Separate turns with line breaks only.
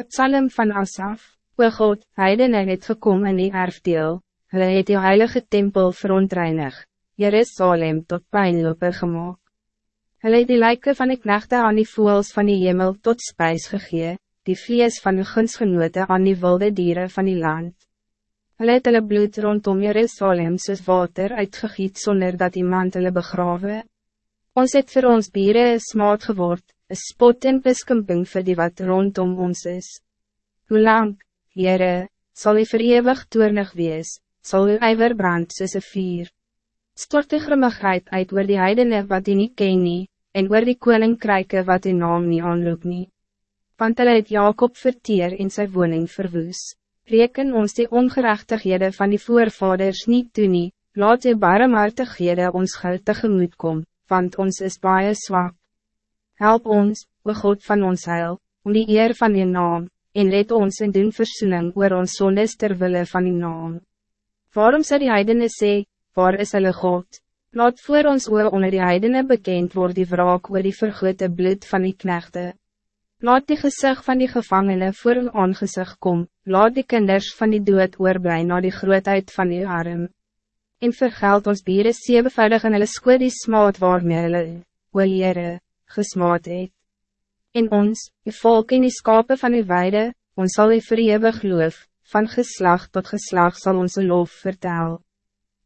Het psalm van Asaf, O God, heidene het gekom in die erfdeel, hulle het die heilige tempel verontreinig, Jerusalem tot pijnloper gemaakt. Hulle het die lijken van die knechte aan die voels van die hemel tot spijs gegee, die vlees van die gunsgenote aan die wilde dieren van die land. Hulle het hulle bloed rondom Jerusalem soos water uitgegiet zonder dat iemand hulle begrawe. Ons het voor ons bieren smaad geword, een spot en beskimping vir die wat rondom ons is. Hoe lang, Heere, zal u verewig toornig wees, zal u ijver brand soos een vier. Stort die grimmigheid uit oor die heidene wat u nie ken nie, en oor die koninkryke wat u naam nie aanroep nie. Want hulle het Jacob verteer in zijn woning verwoes. Reken ons die ongerechtighede van die voorvaders niet toe nie, laat die barmhartighede ons geld tegemoet kom, want ons is baie zwak. Help ons, o God van ons heil, om die eer van die naam, en let ons in doen versoening oor ons sondes terwille van die naam. Waarom sê die heidene sê, waar is hulle God? Laat voor ons oor onder die heidene bekend word die wraak oor die vergrote bloed van die knechte. Laat die gezicht van die gevangenen voor een aangezicht kom, laat die kinders van die dood oorblij na die grootheid van die arm. En vergeld ons bieren zevenvoudig en hulle skoot die smaad waarmee hulle, o Heere, gesmaad het. In ons, die volk en die skape van die weide, ons zal die verewig loof, van geslag tot geslag zal onze lof vertellen.